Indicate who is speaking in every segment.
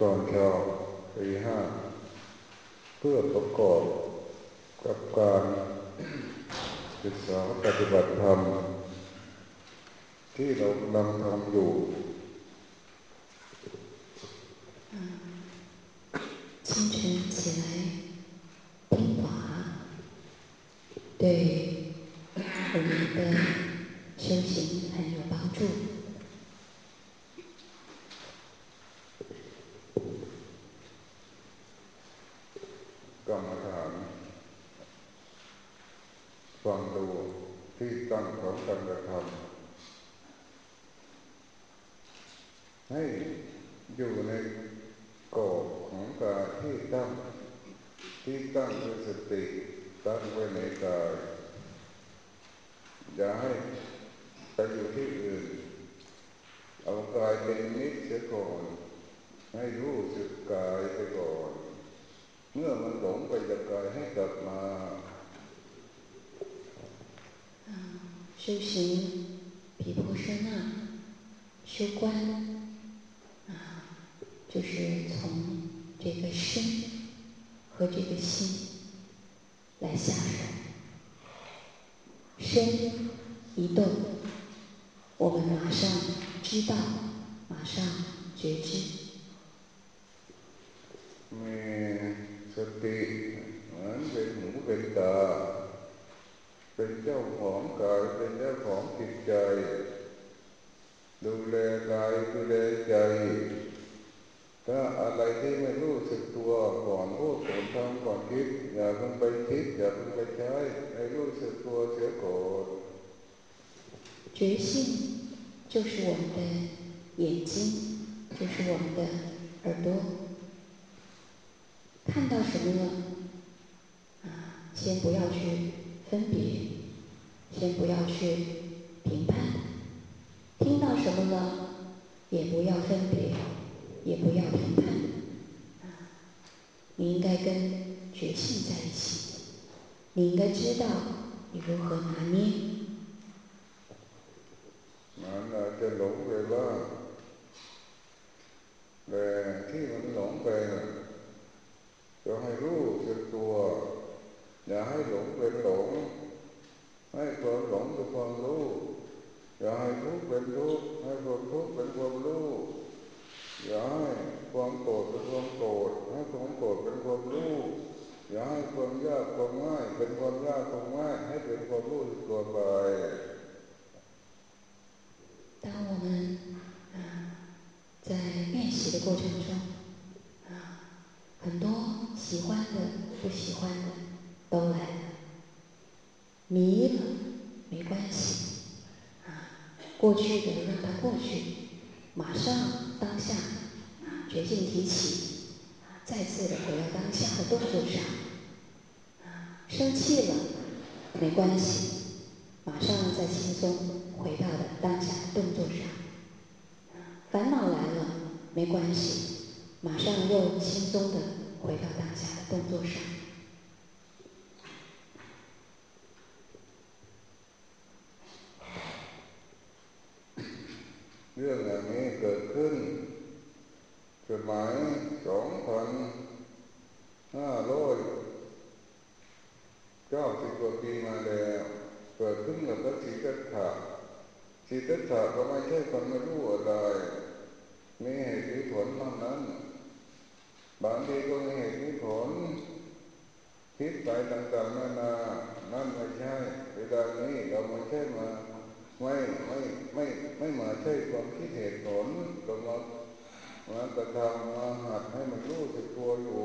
Speaker 1: ตอนเช้าตีห้าเพื่อประกอบกับการศึกษาปฏิบัติธรรมที่เรากำลังทำอยู่
Speaker 2: 修行毗婆舍那修观啊，就是从这个身和这个心来下手。身一动，我们马上知道，马上觉知。
Speaker 1: มีสติเหมือนเป็นหูเป็นตา เป็นเจ้าของกายเป็นเจ้าของจิตใจ ดูแลกายดูแลใจถ้าอะไรที่ไม่รู้สึกตัวก่อนพูดก่อนทำก่อนคิดอย่าเพิ่งไปคิดอย่าเพิ่งไปใช้ให้รู้สึกตัวเสียก่อน
Speaker 2: 觉性就是我们的眼睛，就是我们的耳朵，看到什么了，啊，先不要去 分别，先不要去评判；听到什么了，也不要分别。也不要评判，啊，你应该跟觉性在一起，你应该知道你如何拿捏。
Speaker 1: มันอาจจะหลงไปบ้างแต่ที่มันหลงไปจะให้รู้สึกตัว อย่าให้หลงเป็นหลง ให้ความหลงเป็นความรู้อย่าให้ทุกข์เป็นทุกข์ให้ความทุกข์เป็นความรู้อย่าให้ความโกรธเป็นความโกรธให้ความโกรธเป็นความรู้อย่าให้ความยากความง่ายเป็นความยากความง่ายให้เป็นความรู้ตัวไป
Speaker 2: 过去的让它过去。马上当下，决心提起，再次的回到当下的动作上。生气了没关系，马上再轻松回到的当下的动作上。烦恼来了没关系，马上又轻松的回到当下的动作上。
Speaker 1: สมัยสองพันห้าร้อยเก้าสิบกว่าปีมาแล้วเกิดขึ้นกับพระสีกัตถะสีกัตถะก็ไม่ใช่คนไม่รู้อะไรมีเหตุมีผลนั้นนั้น บางทีก็มีเหตุมีผลคิดไปต่างๆนานานั่นไม่ใช่เวลานี้เราไม่ใช่มา ไม่ไม่ไม่ไม่มาใช่ความคิดเหตุผลก็มา มากระทำมาหัดให้มันรู้สึกตัวอยู่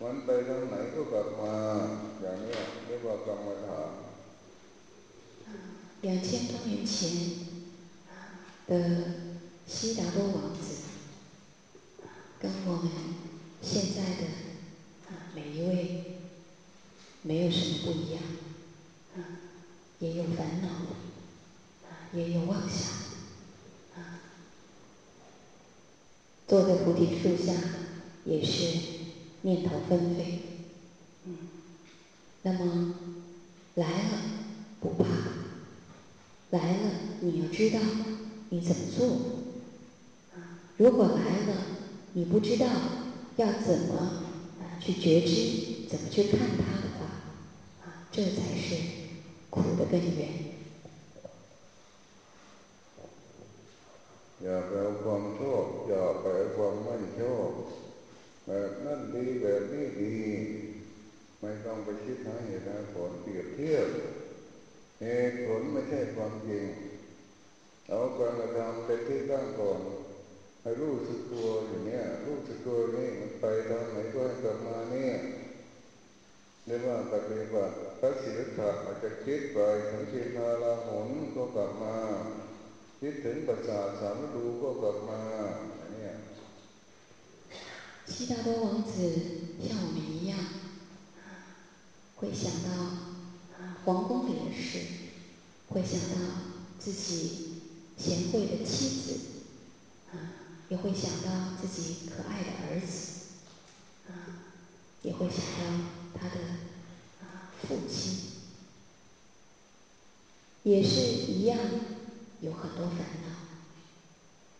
Speaker 1: มันไปทางไหนก็กลับมาอย่างนี้เรียกว่ากรรมฐาน
Speaker 2: 两千多年前的悉达多王子，跟我们现在的每一位没有什么不一样，也有烦恼。也有妄想， 坐在菩提树下也是念头纷飞，嗯，那么来了不怕，来了你要知道你怎么做，啊，如果来了你不知道要怎么去觉知，怎么去看它的话，啊，这才是苦的根源。
Speaker 1: อย่าไปเอาความชอบอย่าไปเอาความไม่ชอบแบบนั้นดีแบบนี้ดี ไม่ต้องไปคิดหาเหตุหาผลเปรียบเทียบเหตุผลไม่ใช่ความจริงเอาการกระทำเป็นที่ตั้งก่อนให้รู้สึกตัวอย่างเนี้ยรู้สึกตัวนี่มันไปทางไหนก็ให้กลับมาเนี่ยเรียกว่าปฏิบัติพระศิลธะอาจจะคิดไปสังเกตาลาหนก็กลับมา คิดถึงปัจจาสามดูก็กลับมาอย่างนี้
Speaker 2: 悉达多王子像我们一样，会想到皇宫里的事，会想到自己贤惠的妻子，啊，也会想到自己可爱的儿子，啊，也会想到他的啊父亲，也是一样 有很多烦恼。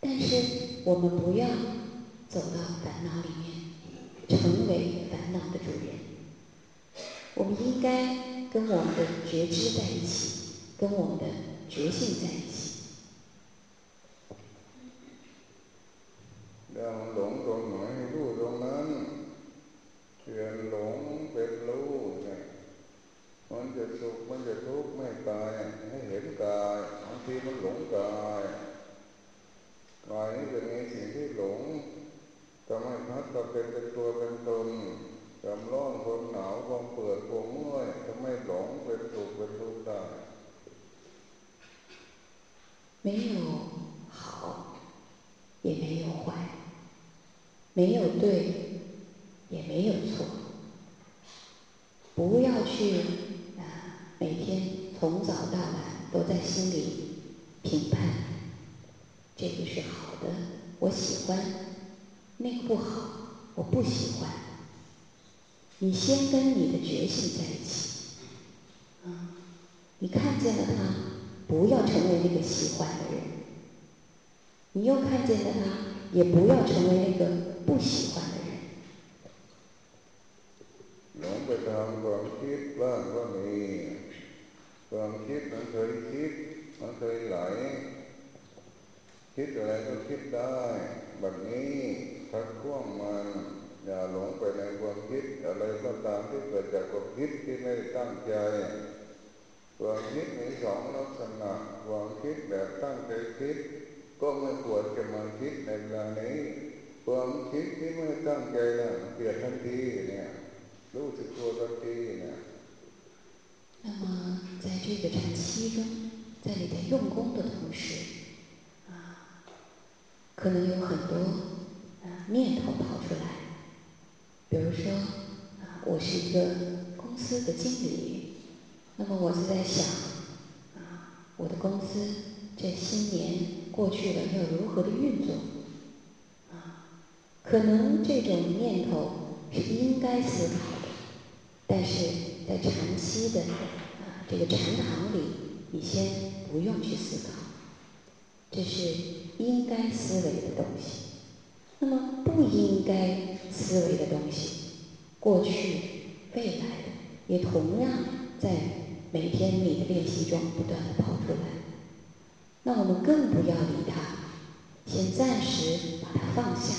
Speaker 2: 但是我们不要走到烦恼里面，成为烦恼的主人。我们应该跟我们的觉知在一起，跟我们的觉性在一起。
Speaker 1: ความหนาวความเปื่อยความเมื่อยทำให้หลงเป็นสุขเป็นทุกข์ได้
Speaker 2: 没有好，也没有坏，没有对，也没有错。不要去啊，每天从早到晚都在心里评判，这个是好的，我喜欢；那个不好，我不喜欢。 你先跟你的觉性在一起，啊，你看见了它，不要成为那个喜欢的人；你又看见了它，也不要成为那个不喜欢的人。
Speaker 1: หลงไปตามความคิดบ้างก็มีความคิดมันเคยคิดมันเคยไหลคิดอะไรก็คิดได้แบบนี้พักข่วงมัน อย่าหลงไปในความคิดอะไรก็ตามที่เกิดจากความคิดที่ไม่ได้ตั้งใจความคิดมีสองลักษณะความคิดแบบตั้งใจคิด ก็ไม่ควรจะมาคิดในเวลานี้ความคิดที่ไม่ตั้งใจนะเปลี่ยนทันทีเนี่ยรู้สึกตัวทันทีเนี่ย
Speaker 2: 那么，在这个禅期中，在你在用功的同时，啊，可能有很多啊念头跑出来。 比如说，啊，我是一个公司的经理，那么我就在想，啊，我的公司这新年过去了要如何的运作？啊，可能这种念头是应该思考的，但是在长期的啊这个禅堂里，你先不用去思考，这是应该思维的东西。那么不应该思维的东西，过去、未来的，也同样在每天你的练习中不断的跑出来。那我们更不要理它，先暂时把它放下。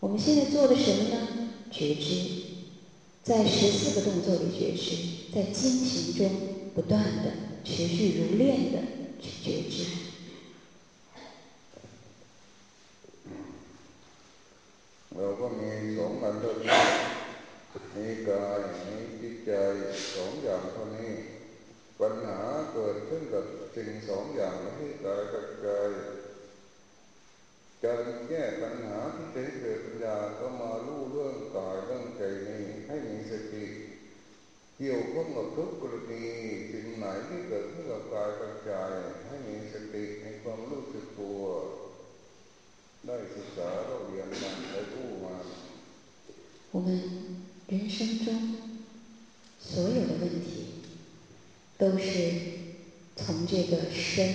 Speaker 2: 我们现在做的什么呢？觉知，在十四个动作里觉知，在精行中不断的、持续如练的去觉知。
Speaker 1: เราก็มีสองอันเท่านี้มีกายมีจิตใจสองอย่างเท่านี้ ปัญหาเกิดขึ้นกับสิ่งสองอย่างที่กายกับใจการแก้ปัญหาที่เกิดปัญญาก็มาลู่เรื่องกายเรื่องใจนี้ให้มีสติเกี่ยวข้องกับทุกกรณีสิ่งไหนที่เกิดขึ้นกับกายกับใจให้มีสติในความรู้สึกตัว
Speaker 2: 我们人生中所有的问题都是从这个身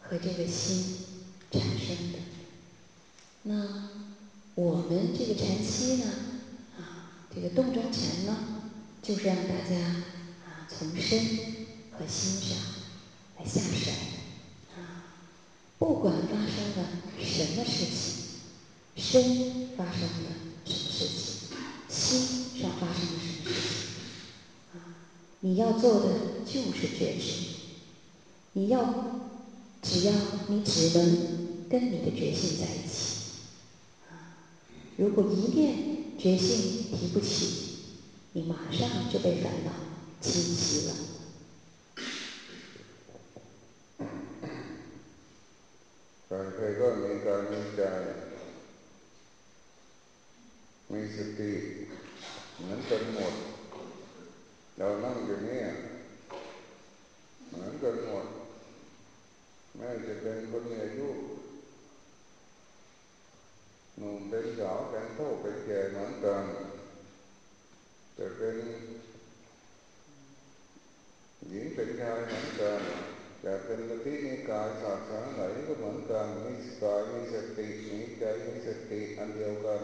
Speaker 2: 和这个心产生的。那我们这个禅修呢啊这个洞中禅呢就是让大家啊从身和心上来下手。不管发生了什么事情，身发生了什么事情，心上发生了什么事情，啊，你要做的就是觉知，你要只要你只能跟你的觉性在一起，啊，如果一念觉性提不起。你马上就被烦恼侵袭了。
Speaker 1: ใครๆก็มีกายมีใจ มีสติเหมือนกันหมด เรานั่งอยู่นี่เหมือนกันหมดแม้จะเป็นคนมีอายุหนุ่มเป็นสาวเป็นเท่าเป็นแก่เหมือนกันจะเป็นหญิงเป็นชายเหมือนกัน จะเป็นกติมีกายศาสนาไหนก็เหมือนกันมีกายมีสติมีใจมีสติอันเดียวกัน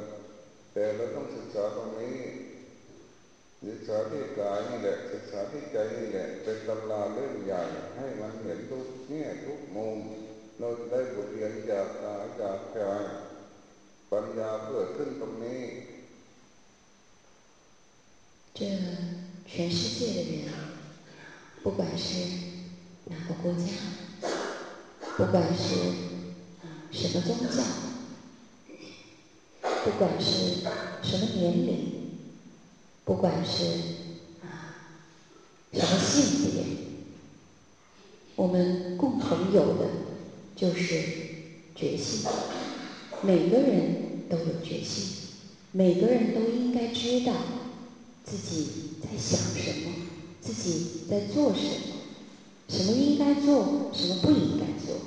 Speaker 1: แต่เราต้องศึกษาตรงนี้ศึกษาที่กายนี่แหละศึกษาที่ใจนี่แหละเป็นตำราเล่มใหญ่ให้มันเห็นทุกแง่ทุกมุมเราได้บทเรียนจากกายจากใจปัญญาเกิดขึ้นตรงนี้
Speaker 2: 这全世界的人，不管是 哪个国家，不管是什么宗教，不管是什么年龄，不管是啊什么性别，我们共同有的就是觉性。每个人都有觉性，每个人都应该知道。自己在想什么？自己在做什么？什么应该做？什么不应该做？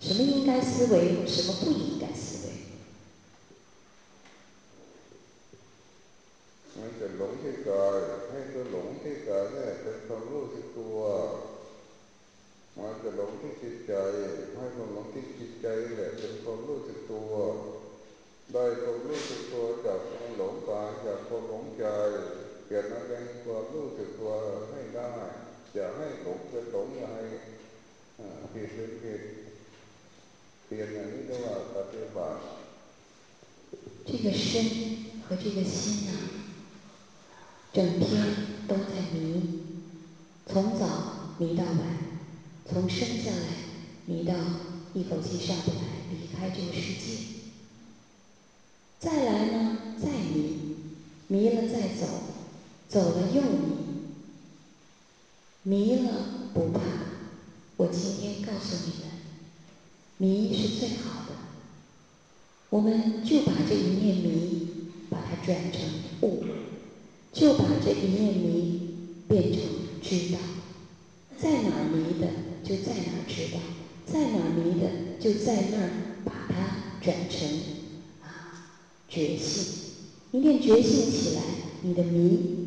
Speaker 2: 什么应该思维？什么不应该思维？
Speaker 1: มันจะหลงที่กายให้ตัวหลงที่กายเนี่ยเป็นความรู้สึกตัวมันจะหลงที่จิตใจให้ความหลงที่จิตใจเนี่ยเป็นความรู้สึกตัวได้ความรู้สึกตัวจากความหลงกายจากความหลงใจเปลี่ยนมาเป็นความรู้สึกตัวให้ได้ อย่าให้หลงเป็นหลงอย่าให้ผิดเป็นผิดเปลี่ยนอย่างนี้เรียกว่าปฏิบัติ
Speaker 2: 这个身和这个心呢，整天都在迷，从早迷到晚，从生下来迷到一口气上不来，离开这个世界，再来呢，再迷，迷了再走。走了又迷， 迷了不怕。我今天告诉你们，迷是最好的。我们就把这一念迷，把它转成悟，就把这一念迷变成知道。在哪迷的，就在哪知道；在哪迷的，就在那儿把它转成啊觉性。一念觉性起来，你的迷。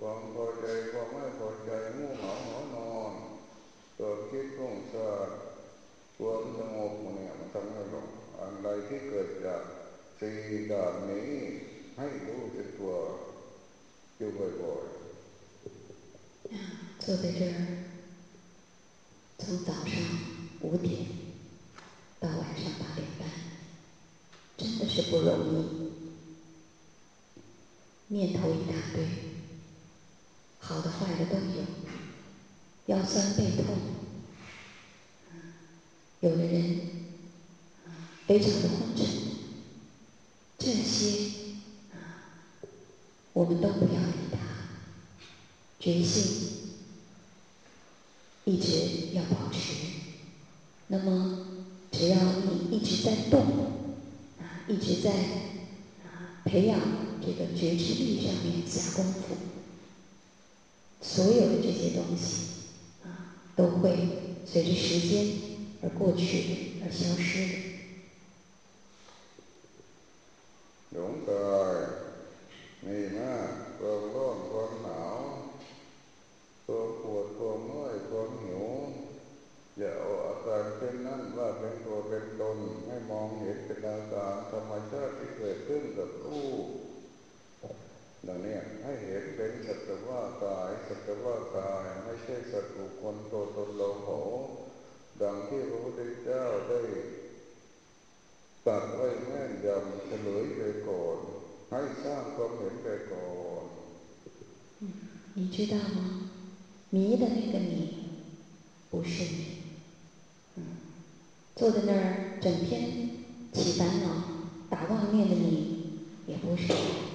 Speaker 1: ความพอใจความไม่พอใจงูเหงาหอนอนตัวคิดฟุ้งซ่านความสงบเนี่ยมันทำให้หลงอะไรที่เกิดจากสี่ด่านนี้ให้รู้สึกตัวอยู่บ่อย
Speaker 2: ๆ坐在这儿，从早上五点到晚上八点半，真的是不容易，念头一大堆。 好的坏的都有，腰酸背痛，有的人非常的昏沉，这些我们都不要理他，决心一直要保持。那么只要你一直在动，啊，一直在啊培养这个觉知力上面下功夫，所有的这些东西啊，都会随着时间而过去而消失的。
Speaker 1: หลงกมีมากความร้อนความหนาวความปวดความเมื่อยความหิวอย่าเอาอาการเช่นนั้นว่าเป็นตัวเป็นตนให้มองเห็นเป็นอาการธรรมชาติที่เกิดขึ้นกับรูป ดังนี้ให้เห็นเป็นสัตว์ว่ากายสัตว์ว่ากายไม่ใช่สัตว์บุคคลตัวตนเราเขาดังที่พระพุทธเจ้าได้ตัดไว้แม่นยำเฉลยไปก่อน
Speaker 2: 你知道吗？迷的那个你，不是你。嗯，坐在那儿整天起烦恼、打妄念的你，也不是你。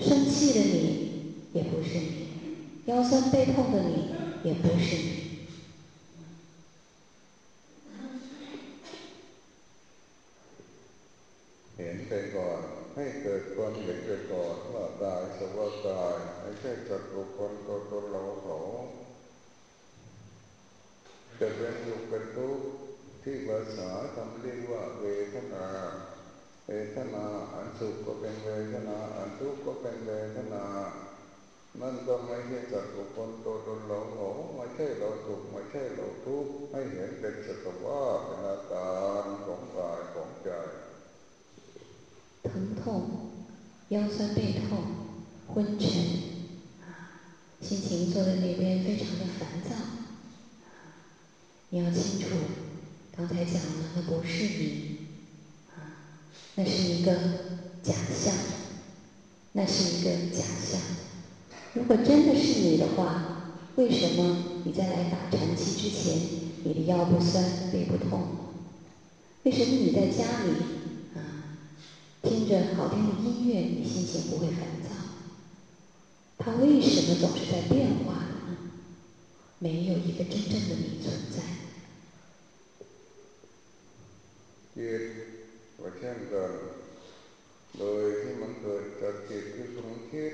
Speaker 2: 生气的你，也不是你。腰酸背痛的你，也不是你。
Speaker 1: ให้เกิดความเห็นไปก่อนว่ากายสว่ากายไม่ใช่สัตว์บุคคลตัวตนเราเขาจะเป็นสุขเป็นทุกข์ที่ภาษาทำเรียกว่าเวทนา เวทนาอันสุขก็เป็นเวทนาอันทุกข์ก็เป็นเวทนานั่นก็ไม่ใช่สัตว์บุคคลตัวตนเราเขาไม่ใช่เราสุขไม่ใช่เราทุกข์ให้เห็นเป็นสภาวะเป็นอาการของกายของใจ
Speaker 2: 疼痛、腰酸背痛、昏沉，啊，心情坐在那边非常的烦躁，你要清楚，刚才讲了，那不是你，啊， 那是一个假象，那是一个假象。如果真的是你的话，为什么你在来打禅期之前，你的腰不酸背不痛？为什么你在家里啊？听着好听的音乐，你心情不会烦躁。它为什么总是在变化呢？没有一个真正的你存在。
Speaker 1: ก็เช่นกันโดยที่มันเกิดจากจิตคือความคิด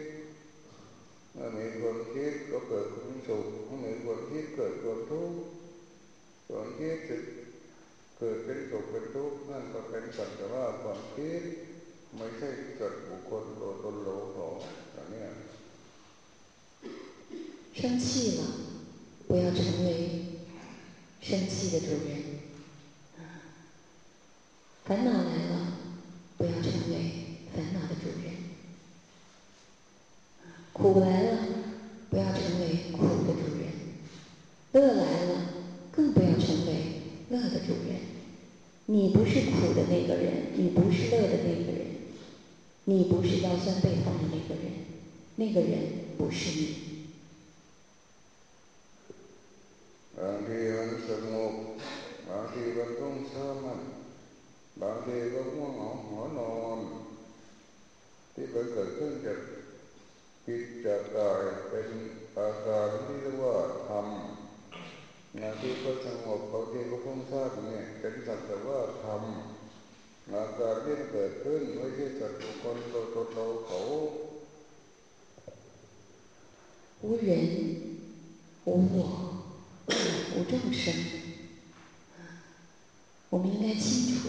Speaker 1: เมื่อมีความคิดก็เกิดความสุขเมื่อมีความคิดเกิดความทุกข์ความคิดเกิดเป็นสุขเป็นทุกข์นั่นก็เป็นสัจธรรมความคิด
Speaker 2: 生气了，不要成为生气的主人。 烦恼来了，不要成为烦恼的主人。苦来了，不要成为苦的主人。乐来了，更不要成为乐的主人。你不是苦的那个人，你不是乐的那个人。你不是腰酸背痛的那个人，那个人不是你。
Speaker 1: บางทีมันสงบบางทีมันต้องเศร้ามัน บางทีก็ง่วงเหงาหัวนอนที่มันเกิดขึ้นจากจิตจากกายเป็นอาการที่เรียกว่าธรรมบางทีก็สงบบางทีก็พุ่งซ่านเนี่ยเป็นสักแต่ว่าธรรมอาการที่เกิดขึ้นไม่ใช่สัตว์บุคคลตัวตนเราเขา
Speaker 2: 无人无我无众生我们应该清楚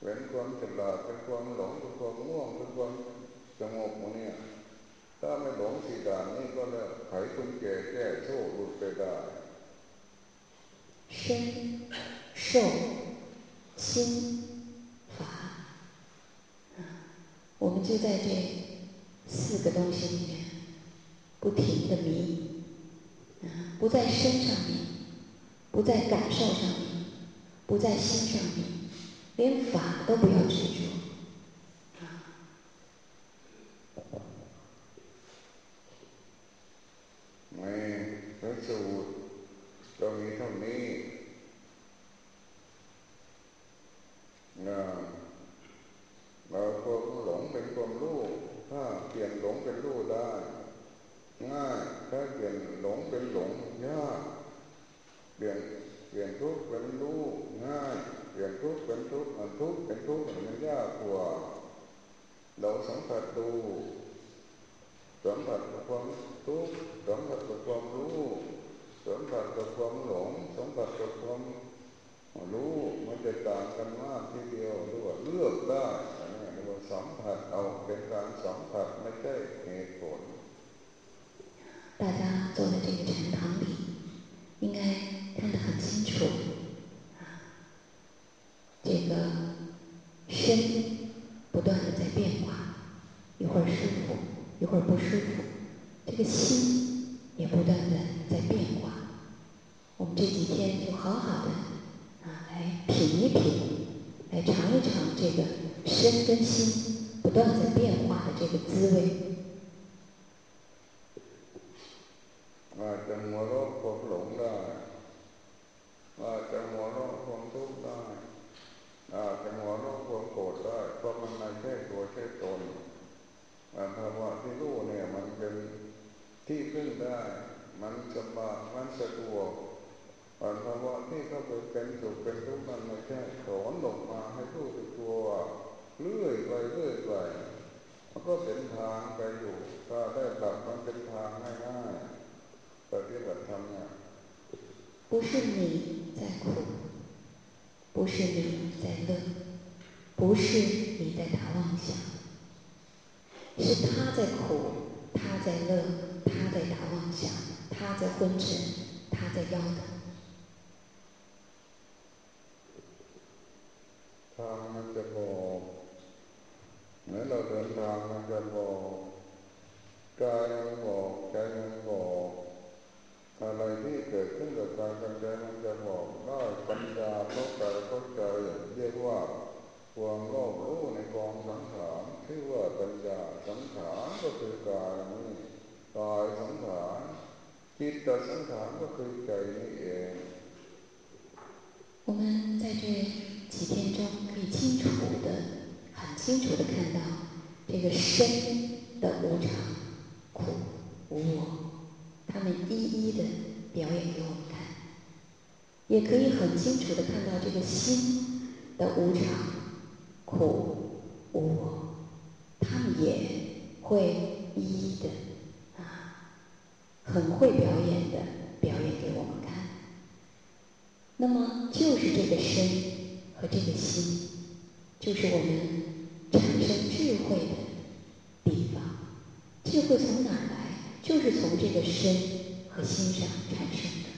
Speaker 1: เป็นคิดทำที่มันเกิดขึ้นเป็นความฉลาดเป็นความหลงเป็นความง่วงเป็นความสงบเนี่ยถ้าไม่หลงสี่ด่านนี้ก็เลยไขคุญแก่แก้โซ่หลุดไปได้
Speaker 2: 身、受、心、法。我们就在这四个东西里面不停的迷，啊，不在身上迷，不在感受上迷，不在心上迷， 连法都不要执着。ไม่
Speaker 1: พระสูตรก็มีเท่านี้นะเราความหลงเป็นความรู้ถ้าเปลี่ยนหลงเป็นรู้ได้ง่ายถ้าเปลี่ยนหลงเป็นหลงยากเปลี่ยน เปลี่ยนทุกข์เป็นรู้ง่ายเปลี่ยนทุกข์เป็นทุกข์มันทุกข์เป็นทุกข์มันยากกว่าเราสัมผัสดูสัมผัสกับความทุกข์สัมผัสกับความรู้สัมผัสกับความหลงสัมผัสกับความรู้มันจะต่างกันมากทีเดียวหรือว่าเลือกได้อันนี้เรียกว่าสัมผัสเอาเป็นการสัมผัสไม่ใช่เหตุผล
Speaker 2: 大家坐在这个禅堂里， 应该看得很清楚啊，这个身不断的在变化，一会儿舒服，一会儿不舒服，这个心也不断的在变化。我们这几天就好好的啊，来品一品，来尝一尝这个身跟心不断在变化的这个滋味。
Speaker 1: อาจจะหัวเราะความหลงได้อาจจะหัวเราะความทุกข์ได้อาจจะหัวเราะความโกรธได้เพราะมันไม่ใช่ตัวใช่ตนภาวะที่รู้เนี่ย มันเป็นที่พึ่งได้ มันสบายมันสะดวกภาวะที่เขาไปเป็นสุขเป็นทุกข์มันไม่ใช่ถอนออกมาให้รู้ตัวเลื่อยไปเลื่อยไปมันก็เป็นทางไปอยู่ ถ้าได้หลับมันเป็นทางง่ายๆ ปฏิบัติธรรมเนี่ย
Speaker 2: 不是你在苦，不是你在乐，不是你在打妄想。是他在苦，他在乐，他在打妄想，他在昏沉，他在腰疼。
Speaker 1: ทางมันจะบอกเหมือนเราเดินทางมันจะบอกกายมันบอกใจมันบอก อะไรที่เกิดขึ้นกับกายกับใจมันจะบอกได้ปัญญาเข้าใจเข้าใจเรียกว่าความรอบรู้ในกองสังขารชื่อว่าปัญญาสังขารก็คือกายนี้กายสังขารจิตสังขารก็คือใจนี้เอง
Speaker 2: 我们在这几天中可以清楚的、很清楚的看到这个身的无常、苦、无我。他们一一的表演给我们看，也可以很清楚的看到这个心的无常。苦无我，他们也会一一的啊，很会表演的表演给我们看。那么就是这个身和这个心，就是我们产生智慧的地方。智慧从哪儿来？就是从这个身和心上产生的。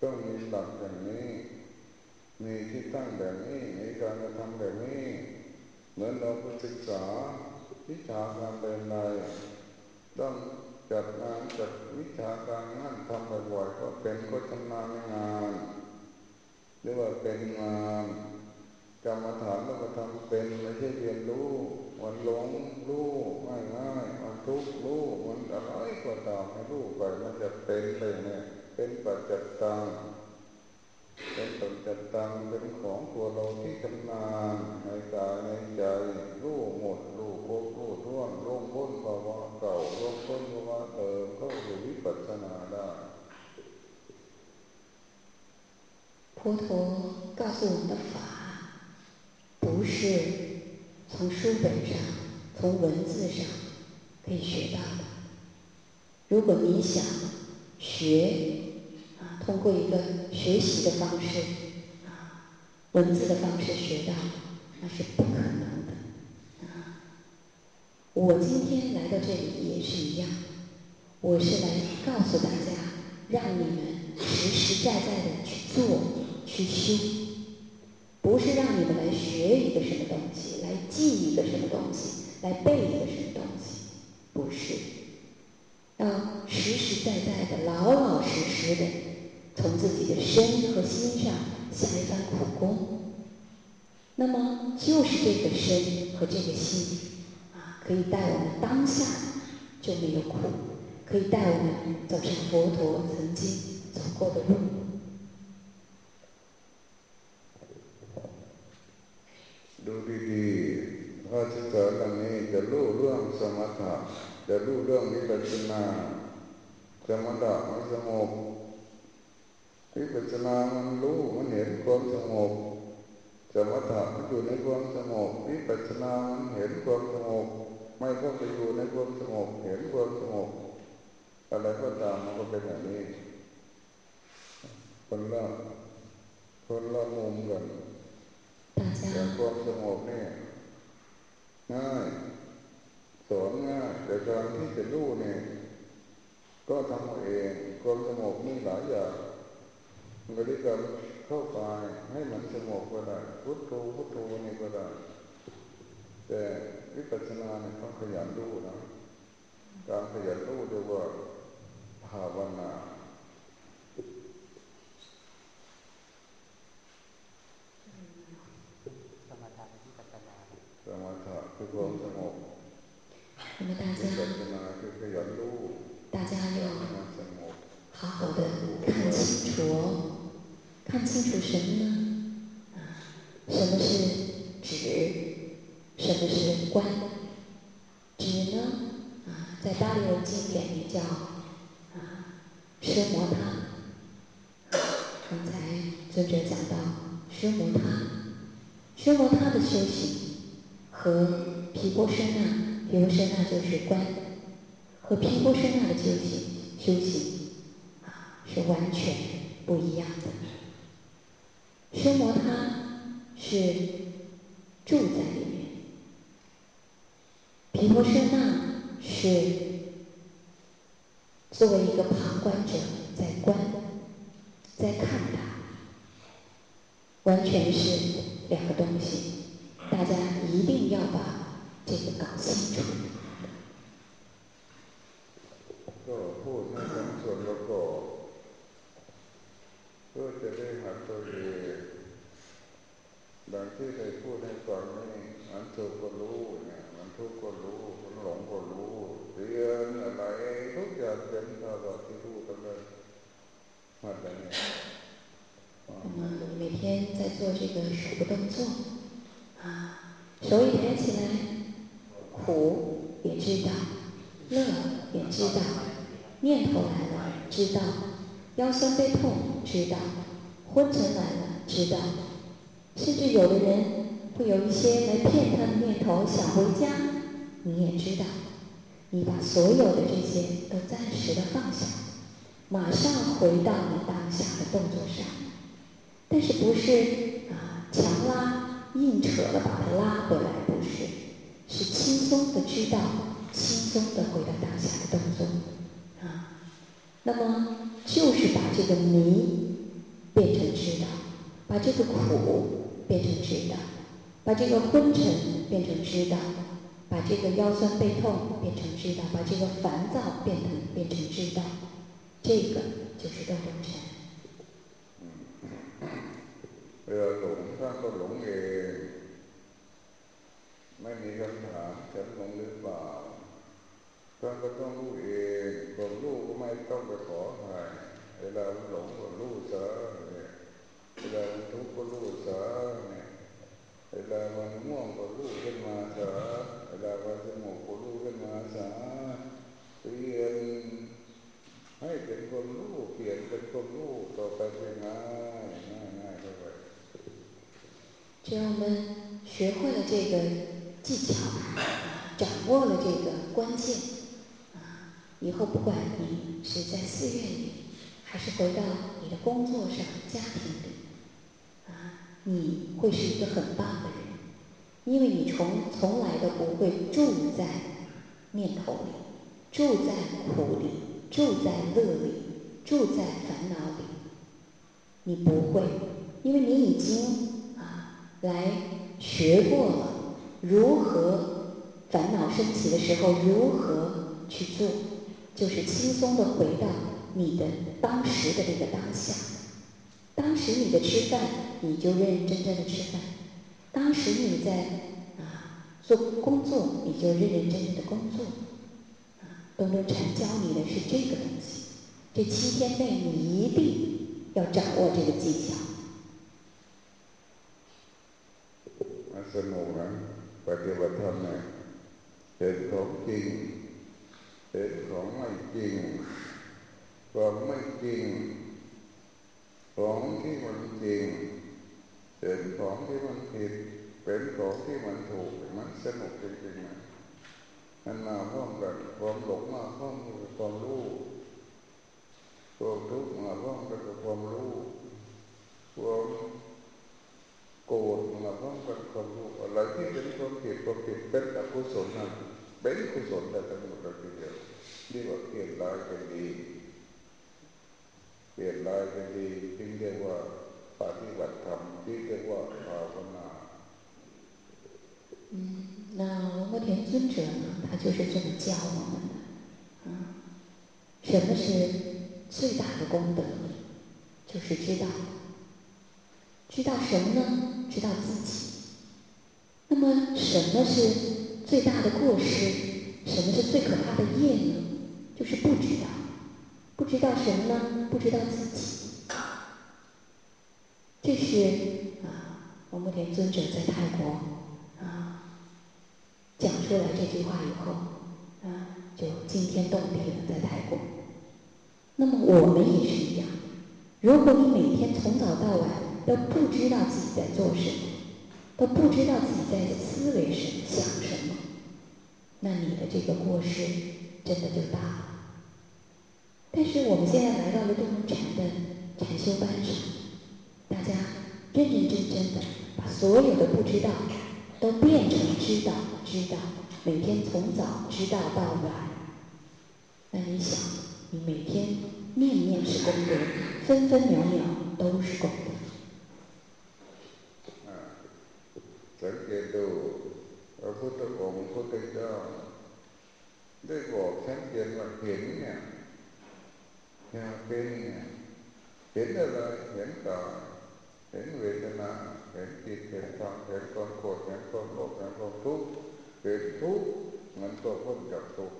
Speaker 1: ต้องมีหลักอย่างนี้ มีที่ตั้งแบบนี้ มีการกระทำแบบนี้ เหมือนเราไปศึกษาวิชาการเป็นใดต้องจัดงานจัดวิชาการนั่นทำบ่อยๆก็เป็นก็ชำนาญงาน หรือว่าเป็นงานกรรมฐานเราก็ทำเป็นไม่ใช่เรียนรู้ วันหลงรู้ง่ายง่ายวันทุกข์รู้มันอะไรก็ตามให้รู้ไปมันจะเป็นเลยเนี่ยเป็นปัจจัตตังเป็นปัจจัตตังเป็นของตัวเราที่ชำนาญในกายในใจรู้หมดรู้ครบรู้ท่วนร่งพ้นภาวะเก่าร่งพ้นภาวะเติมเข้าสู่วิปัสสนาได้
Speaker 2: 佛陀告诉我们的法，不是 从书本上、从文字上可以学到的。如果你想学啊，通过一个学习的方式啊，文字的方式学到，那是不可能的啊。我今天来到这里也是一样，我是来告诉大家，让你们实实在在的去做、去修，不是让你们来学一个什么东西，来记一个什么东西，来背一个什么东西，不是。要实实在在的、老老实实的，从自己的身和心上下一番苦功。那么，就是这个身和这个心啊，可以带我们当下就没有苦，可以带我们走上佛陀曾经走过的路。
Speaker 1: ดูดีๆถ้าศึกษาเรื่องนี้จะรู้เรื่องสมถะจะรู้เรื่องวิปัสสนาสมถะมันสงบวิปัสสนามันรู้มันเห็นความสงบสมถะมันอยู่ในความสงบวิปัสสนามันเห็นความสงบไม่เข้าไปอยู่ในความสงบเห็นความสงบอะไรก็ตามมันก็เป็นอย่างนี้คนละคนละมุมกัน แต่ความสงบนี่ง่ายสอนง่ายแต่การที่จะรู้เนี่ย ก็ทำเองความสงบมีหลายอย่างบริกรรมเข้าไปให้มันสงบก็ได้พุทโธพุทโธนี่ก็ได้แต่วิปัสสนาเนี่ยต้องขยันรู้นะการขยันรู้เรียกว่าภาวนา คือความสงบ
Speaker 2: 那么大家，大家要好好的看清楚哦，看清楚什么呢？啊，什么是止？什么是观？止呢？啊，在巴黎文经典里叫啊奢摩他。刚才尊者讲到奢摩他，奢摩他的修行和 毗波舍那。毗波舍那就是观，和毗波舍那的修行修行啊是完全不一样的。奢摩他是住在里面，毗波舍那是作为一个旁观者在观，在看它，完全是两个东西，大家一定要把。这个搞清楚。苦也知道，乐也知道，念头来了知道，腰酸背痛知道，昏沉来了知道，甚至有的人会有一些来骗他的念头，想回家，你也知道，你把所有的这些都暂时的放下，马上回到你当下的动作上，但是不是啊强拉硬扯的把它拉回来，不是。是轻松的知道，轻松的回到当下的动作，啊，那么就是把这个迷变成知道，把这个苦变成知道，把这个昏沉变成知道，把这个腰酸背痛变成知道，把这个烦躁变成变成知道，这个就是动动禅。
Speaker 1: ไม่มีคำถามฉันหลงหรือเปล่าท่านก็ต้องรู้เองคนรู้ก็ไม่ต้องไปขอใครเวลาหลงก็รู้ซะเนี่ยเวลาทุกข์ก็รู้ซะเนี่ยเวลามันม่วงก็รู้ขึ้นมาซะเวลามันสงบก็รู้ขึ้นมาซะเปลี่ยนให้เป็นคนรู้เปลี่ยนเป็นคนรู้ต่อไปเป็นง่ายง่ายง่ายเข้าไป
Speaker 2: 只要我们学会了这个 技巧啊，掌握了这个关键啊，以后不管你是在寺院里，还是回到你的工作上、家庭里啊，你会是一个很棒的人，因为你从从来都不会住在念头里，住在苦里，住在乐里，住在烦恼里，你不会，因为你已经啊来学过了。如何烦恼升起的时候，如何去做，就是轻松的回到你的当时的这个当下。当时你的吃饭，你就认认真真的吃饭；当时你在啊做工作，你就认认真真的工作。啊，东禅教你的是这个东西。这七天内，你一定要掌握这个技巧。
Speaker 1: ปฏิบัติธรรมเนี่ยเห็นของจริงเห็นของไม่จริงของไม่จริง ของที่มันจริงเห็นของที่มันผิดเป็นของที่มันถูกมันสนุกจริงๆนะมันมาพร้อมกันความหลงมาพร้อมกับความรู้ความทุกข์มาพร้อมกันกับความรู้ความ รธมาพร้อมกันความรู้อะไรที่เป็นความผิดความผิดเป็นอกุศลนั่นเป็นกุศลแต่ทั้งหมดเราทีเดียวเรียกว่าเปลี่ยนร้ายเป็นดีเปลี่ยนร้ายเป็นดีจึงเรียกว่าปฏิบัติธรรมที่เรียกว่าภาวนา
Speaker 2: 嗯，那龙波田尊者呢，他就是这么教我们的。啊，什么是最大的功德？就是知道，知道什么呢？ 知道自己。那么什么是最大的过失？什么是最可怕的业呢？就是不知道。不知道什么呢？不知道自己。这是啊，龙波田尊者在泰国啊。讲出来这句话以后，啊，就惊天动地了，在泰国。那么我们也是一样，如果你每天从早到晚都不知道自己在做什么，都不知道自己在思维什么、想什么，那你的这个过失真的就大了。但是我们现在来到了东禅的禅修班上，大家认认真真的把所有的不知道。都变成知道，知道，每天从早知道到晚。那你想，你每天念念是功德，分分秒秒都是功德。
Speaker 1: สังเกตดูพระพุทธองค์พระพุทธเจ้าได้บอกชัดเจนว่าเห็นเนี่ยอยากเป็นเนี่ยเห็นอะไรเห็นกายเห็นเวทนาเห็นจิตเห็นธรรมเห็นความโกรธเห็นความโลภเห็นความทุกข์เห็นทุกข์มันก็พ้นจากทุกข์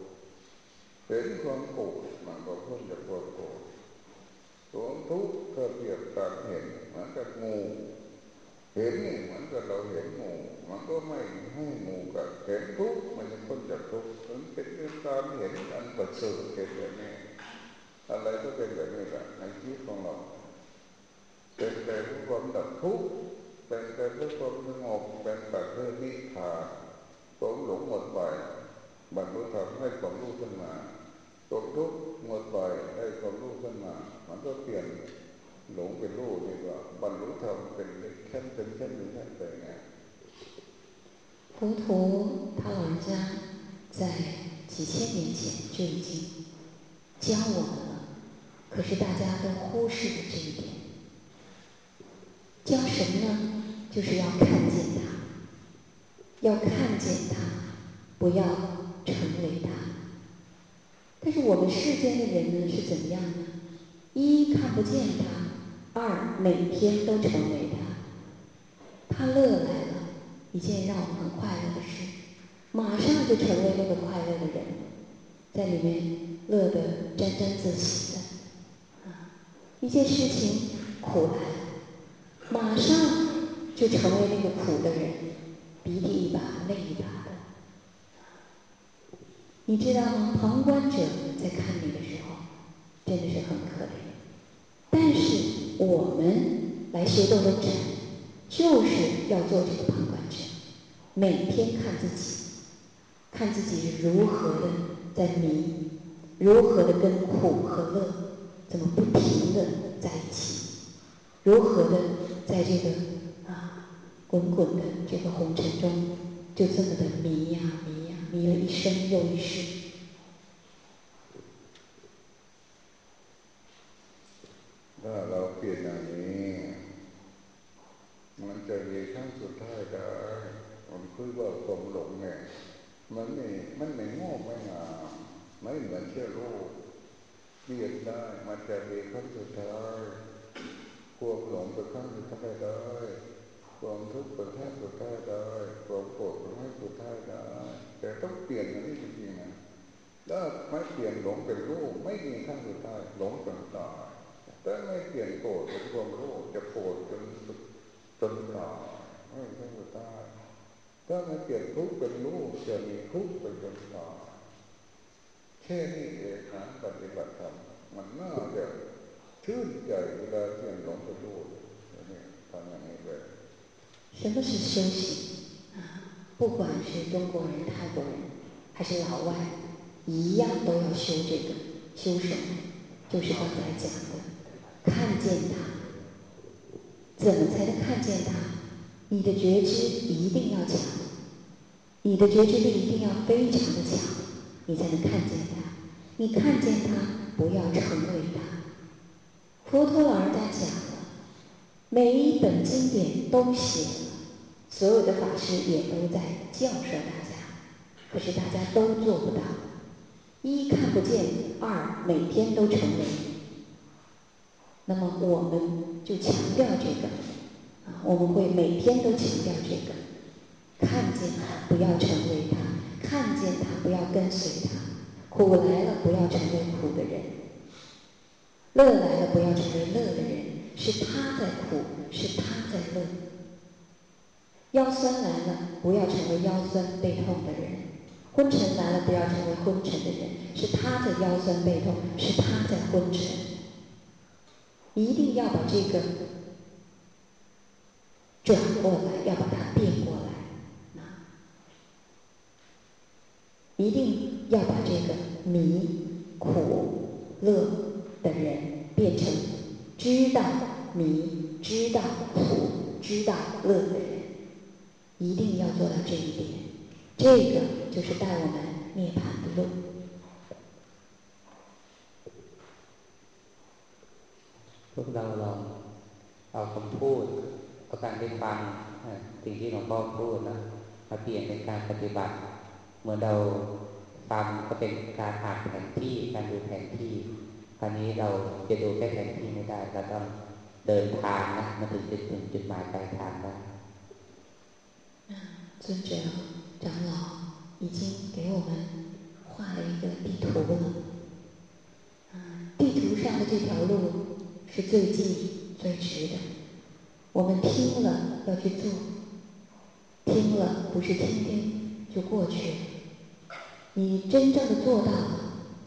Speaker 1: เห็นความโกรธมันก็พ้นจากความโกรธความทุกข์ก็เปรียบกันเห็นเหมือนกับงู เห็นเหมือนกับเราเห็นงูมันก็ไม่ให้งูกับเห็นทุกมันจะพ้นจากทุกมันเป็นเรื่องการเห็นอันประเสริฐเห็นแบบนี้อะไรก็เป็นแบบนี้แหละในชีวิตของเรา เป็นแต่ผู้ความดับทุกข์เป็นแต่ผู้ความสงบเป็นแต่เพื่อนิพพานความหลงหมดไปบรรลุธรรมให้ความรู้ขึ้นมาความทุกข์หมดไปให้ความรู้ขึ้นมา มันก็เปลี่ยน หลงเป็นรู้ดีกว่าบรรลุธรรมเป็นแค่เป็นแค่เป็นแค่ไปไง
Speaker 2: 佛陀他老人家在几千年前就已经教我们了，可是大家都忽视了这一点。教什么呢？就是要看见他，要看见他，不要成为他。但是我们世间的人呢是怎么样呢？一看不见他， 二每天都成为他。他乐来了，一件让我们很快乐的事，马上就成为那个快乐的人，在里面乐得沾沾自喜的。啊，一件事情苦来了。马上就成为那个苦的人，鼻涕一把泪一把的。你知道吗？旁观者在看你的时候，真的是很可怜。我们来学动动禅，就是要做这个旁观者，每天看自己，看自己如何的在迷，如何的跟苦和乐怎么不停的在一起。如何的在这个啊滚滚的这个红尘中，就这么的迷呀迷呀，迷了一生又一世。
Speaker 1: ถ้าเราเปลี่ยนอย่างนี้ มันจะมีขั้นสุดท้ายได้ผมคุยว่าความหลงเนี่ย มันไม่มันไม่โง่ไม่งามไม่เหมือนเชื่อโลกเปลี่ยนได้มันจะมีขั้นสุดท้ายความหลงเป็นขั้นสุดท้ายได้ความทุกข์เป็นขั้นสุดท้ายได้ความโกรธเป็นขั้นสุดท้ายได้แต่ต้องเปลี่ยนอย่างนี้จริงๆนะถ้าไม่เปลี่ยนหลงเป็นรู้ไม่มีขั้นสุดท้ายหลงจนตาย แต่ไม่เปลี่ยนโกรธเป็นความรู้จะโกรธจนจนตายไม่มีขั้นสุดท้ายถ้าไม่เปลี่ยนทุกข์เป็นรู้จะมีทุกข์ไปจนตายแค่นี้เองนะปฏิบัติธรรมมันน่าจะชื่นใจเวลาเปลี่ยนหลงเป็นรู้นี่ทำอย่างนี้เลย
Speaker 2: 什么是修行啊？不管是中国人、泰国人还是老外，一样都要修这个。修什么？就是刚才讲的， 看见它。怎么才能看见它？你的觉知一定要强，你的觉知力一定要非常的强，你才能看见它。你看见它，不要成为它。佛陀老人家讲了，每一本经典都写了，所有的法师也都在教授大家，可是大家都做不到。一看不见，二每天都成为。那么我们就强调这个，啊，我们会每天都强调这个，看见他不要成为他，看见他不要跟随他，苦来了不要成为苦的人。乐来了，不要成为乐的人，是他在苦，是他在乐。腰酸来了，不要成为腰酸背痛的人；昏沉来了，不要成为昏沉的人，是他在腰酸背痛，是他在昏沉。一定要把这个转过来，要把它变过来，啊！一定要把这个迷、苦、乐。的人变成知道迷、知道苦、知道乐的人，一定要做到这一点。这个就是带我们涅槃的路。
Speaker 3: พวกเราลองเอาคำพูดเอาการได้ฟังสิ่งที่หลวงพ่อพูดนะมาเปลี่ยนเป็นการปฏิบัติเหมือนเราฟังก็เป็นการอ่านแผนที่การดูแผนที่ราวนี้เราจะดูแค่แผนที่ไม่ได้เราต้องเดินทางนะมาถึงจุดถึงจุดหมายปลายทางได้
Speaker 2: 尊者长老已经给我们画了一个地图了。地图上的这条路 是最近、最直的。我们听了要去做，听了不是听听就过去了。你真正的做到了，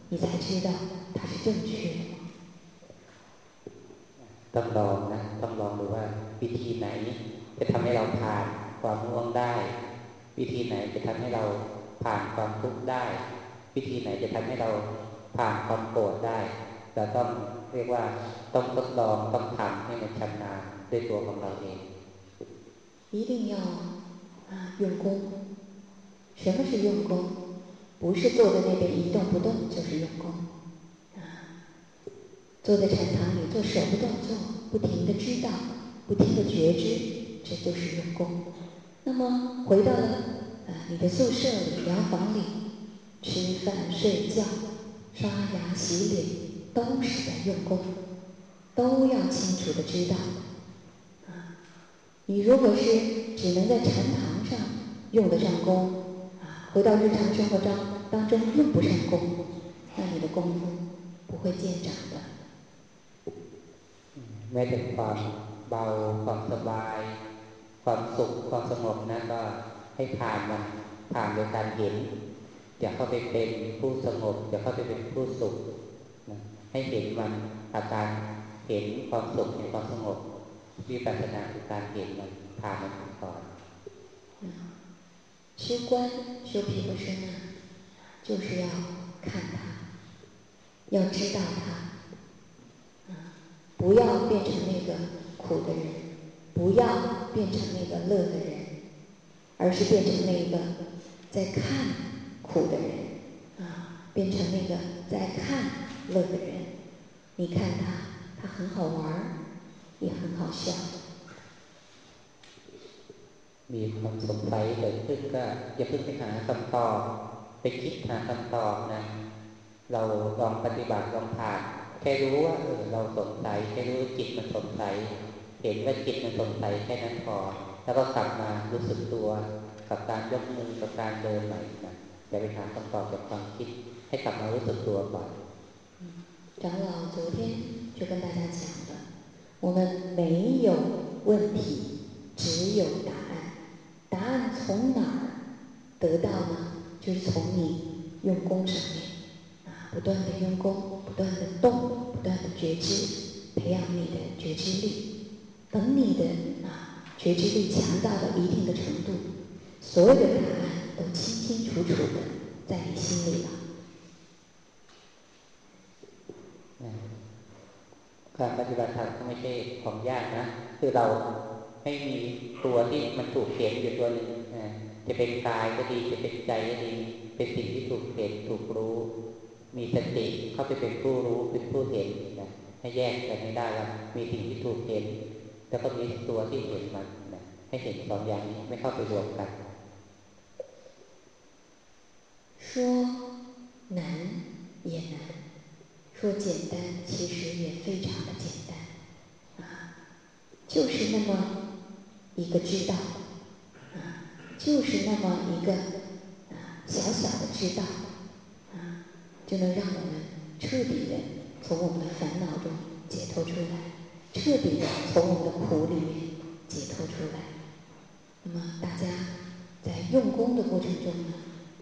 Speaker 2: 你才知道。它是正确的
Speaker 3: ต้องลองนะต้องลองดูว่า วิธีไหน จะทำให้เราผ่านความง่วงได้ วิธีไหนจะทำให้เราผ่านความทุกข์ได้ วิธีไหนจะทำให้เราผ่านความโกรธได้ เราต้องเรียกว่าต้องทดลองต้องทำให้มันชำนาญด้วยตัวของเราเอง
Speaker 2: 一定要啊用功。什么是用功？不是坐在那边一动不动就是用功。坐在禅堂里做手部动作，不停的知道，不停的觉知，这就是用功。那么回到了啊你的宿舍里、疗房里，吃饭、睡觉、刷牙、洗脸， 都是在用功，都要清楚的知道。啊，你如果是只能在禅堂上用得上功，啊，回到日常生活当当中用不上功，那你的功夫不会见长的。
Speaker 3: แม้แต่ความเบาความสบาย ความสุขความสงบนะก็ให้ผ่านมันผ่านโดยการเห็นอย่าเข้าไปเป็นผู้สงบอย่าเข้าไปเป็นผู้สุขนะ ให้เห็นมันอาการเห็นความสุขเห็นความสงบวิปัสสนาคือการเห็นมันผ่านมันก่อน
Speaker 2: 修观修皮和身啊，就是要看它，要知道它。不要变成那个苦的人，不要变成那个乐的人，而是变成那个在看苦的人，啊，变成那个在看 乐的人。你看他，他很好玩也很好笑。
Speaker 3: มีความสงสัยเกิดขึ้นก็อย่าเพิ่งไปหาคำตอบไปคิดหาคำตอบนะเราลองปฏิบัติลองผ่านแค่รู้ว่าเออเราสงสัยแค่รู้จิตมันสงสัยเห็นว่าจิตมันสงสัยแค่นั้นพอแล้วก็กลับมารู้สึกตัวกับการยกมือกับการเดินใหม่นะอย่าไปหาคำตอบจากความคิด ให้กลับมารู้สึกตัวก่อน
Speaker 2: 长老昨天就跟大家讲了，我们没有问题，只有答案。答案从哪儿得到呢？就是从你用功上面啊，不断的用功，不断的动，不断的觉知，培养你的觉知力。等你的啊觉知力强大到一定的程度，所有的答案都清清楚楚的在你心里了。
Speaker 3: การปฏิบัติธรรมก็ไม่ใช่ของยากนะ คือเราให้มีตัวที่มันถูกเห็นอยู่ตัวหนึ่งจะเป็นกายก็ดีจะเป็นใจก็ดี เป็นสิ่งที่ถูกเห็นถูกรู้ มีสติเข้าไปเป็นผู้รู้เป็นผู้เห็นนะให้แยกกันไม่ได้ว่ามีสิ่งที่ถูกเห็น แล้วก็มีตัวที่เห็นมันนะให้เห็นสองอย่างนี้ไม่เข้าไปรวมกัน
Speaker 2: 说简单其实也非常的简单啊，就是那么一个知道啊，就是那么一个小小的知道啊，就能让我们彻底的从我们的烦恼中解脱出来。彻底的从我们的苦里面解脱出来。那么大家在用功的过程中呢，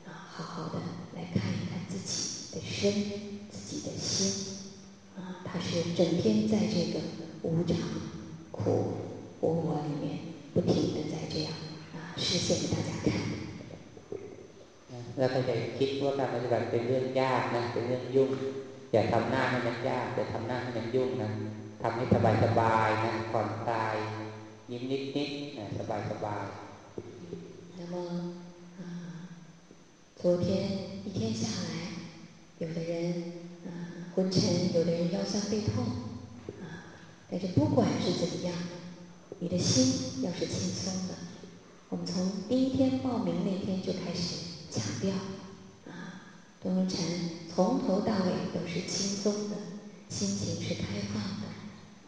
Speaker 2: 啊，好好的来看一看自己的身、己的心，啊，它是整天在这个无常、苦、无我里面不停的在这样啊实现给大家看。
Speaker 3: แล้วก็จะคิดว่าการปฏิบัติเป็นเรื่องยากนะเป็นเรื่องยุ่งอย่าทำหน้าให้มันยากอย่าทำหน้าให้มันยุ่งนะทำให้สบายสบายนะผ่อนคลายยิ้มนิดนิดนะสบายสบาย
Speaker 2: 那么啊昨天一天下来有的人啊 昏沉有的人腰酸背痛啊但是不管是怎么样你的心要是轻松的。我们从第一天报名那天就开始强调啊东荣禅从头到尾都是轻松的心情是开放的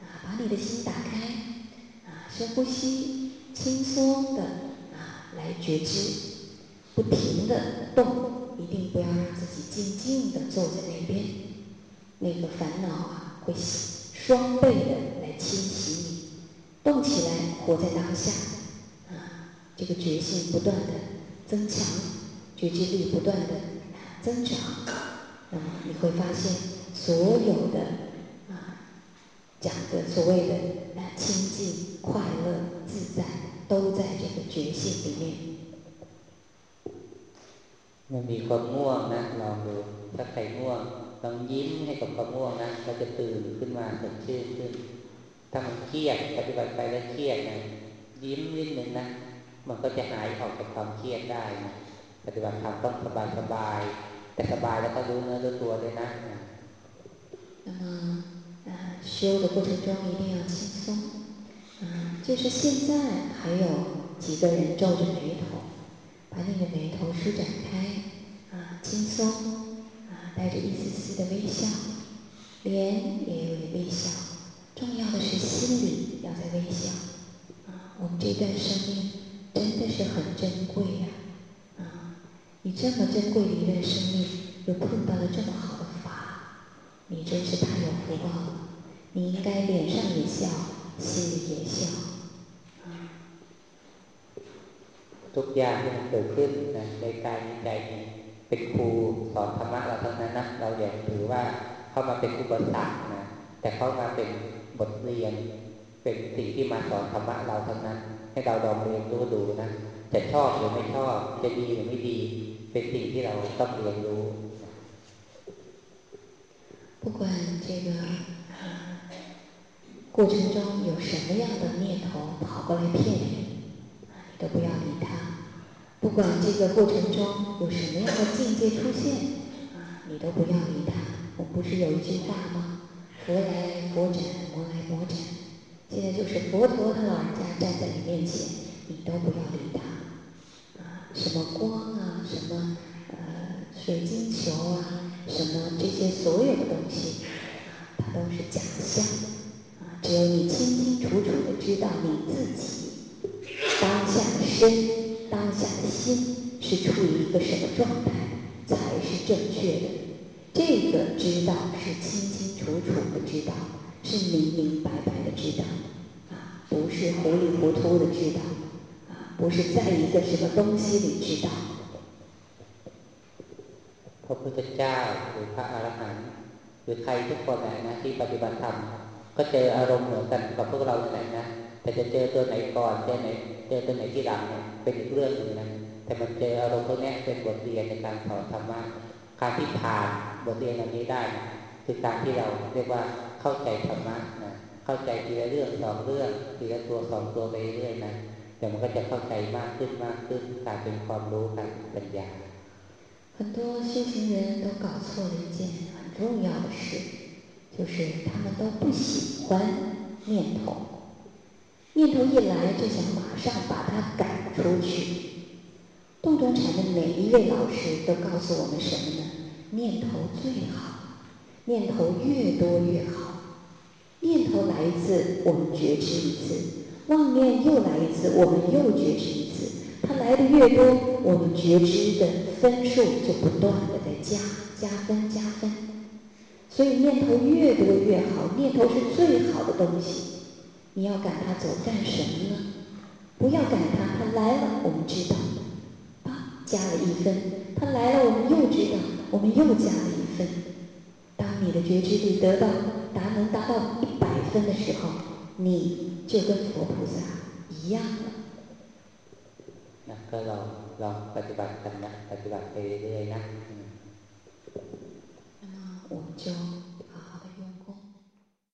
Speaker 2: 啊把你的心打开，啊，深呼吸，轻松的啊，来觉知，不停的动，一定不要让自己静静的坐在那边，那个烦恼啊会双倍的来侵袭你。动起来，活在当下，啊，这个觉性不断的增强，觉知力不断的增长，那么你会发现所有的。讲的所谓的清净、快乐、自在，都在这个觉性里面。
Speaker 3: มันมีความง่วงนะลองดูถ้าใครง่วง ลองยิ้มให้กับความง่วงนะเราจะตื่นขึ้นมาสดชื่นขึ้นถ้ามันเครียดปฏิบัติไปแล้วเครียดนะยิ้มนิดนึงนะมันก็จะหายออกจากความเครียดได้นะปฏิบัติธรรมต้องสบายสบายแต่สบายแล้วก็รู้เนื้อรู้ตัวด้วยนะ
Speaker 2: 修的过程中一定要轻松，嗯，就是现在还有几个人皱着眉头，把你的眉头舒展开，啊，轻松，啊， 带着一丝丝的微笑，脸也有微笑，重要的是心里要在微笑，啊，我们这段生命真的是很珍贵呀，啊，你这么珍贵的一段生命，又碰到了这么好的法，你真是太有福报了。你应该脸上也笑，心里也笑。
Speaker 3: ทุกอย่างที่มันเกิดขึ้นนะในกายในใจ เป็นครูสอนธรรมะเราทั้งนั้นนะเราอย่าถือว่าเข้ามาเป็นอุปสรรคนะแต่เข้ามาเป็นบทเรียน เป็นสิ่งที่มาสอนธรรมะเราทั้งนั้น ให้เราลองเรียนรู้ดูนะจะชอบหรือไม่ชอบจะดีหรือไม่ดี เป็นสิ่งที่เราต้องเรียนรู้
Speaker 2: 不管这个过程中有什么样的念头跑过来骗你，你都不要理他。 不管这个过程中有什么样的境界出现，啊，你都不要理他。我们不是有一句话吗？佛来佛斩，魔来魔斩。现在就是佛陀他老人家站在你面前，你都不要理他。啊，什么光啊，什么呃水晶球啊，什么这些所有的东西，啊，它都是假象。啊只有你清清楚楚的知道你自己当下的身、当下的心是处于一个什么状态，才是 正确的，这个知道是清清楚楚的知道，是明明白白的知道，啊，不是糊里糊涂的知道，啊，不是在一个什么东西里知道。
Speaker 3: พระพุทธเจ้าหรือพระอรหันต์หรือใครทุกคนนะที่ปฏิบัติธรรมก็เจออารมณ์เหมือนกันกับพวกเราไหนนะ แต่จะเจอตัวไหนก่อนเจอไหนเจอตัวไหนที่หลังเนี่ยเป็นอีกเรื่องหนึ่งนะแต่มันเจออารมณ์พวกนี้เป็นบทเรียนในการสอนธรรมะการที่ผ่านบทเรียนเหล่านี้ได้นะคือการที่เราเรียกว่าเข้าใจธรรมะนะเข้าใจทีละเรื่องสองเรื่องทีละตัวสองตัวไปเรื่อยนะแต่มันก็จะเข้าใจมากขึ้นมากขึ้นกลายเป็นความรู้กลายเป็นปัญญา
Speaker 2: 很多修行人都搞错了一件很重要的事，就是他们都不喜欢念头， 念头一来就想马上把它赶出去。洞中禅的每一位老师都告诉我们什么呢？念头最好，念头越多越好。念头来一次，我们觉知一次；妄念又来一次，我们又觉知一次。它来的越多，我们觉知的分数就不断的在加，加分，加分。所以念头越多越好，念头是最好的东西。你要赶它走干什么呢？不要赶它，它来了，我们知道。加了一分，他来了，我们又知道，我们又加了一分。当你的觉知力得到达能达到一百分的时候，你就跟佛菩萨一样了。
Speaker 3: 那ก็ลองลองปฏิบัติกันนะปฏิบัติไปเรื่อยๆนะ
Speaker 2: 那么我们就。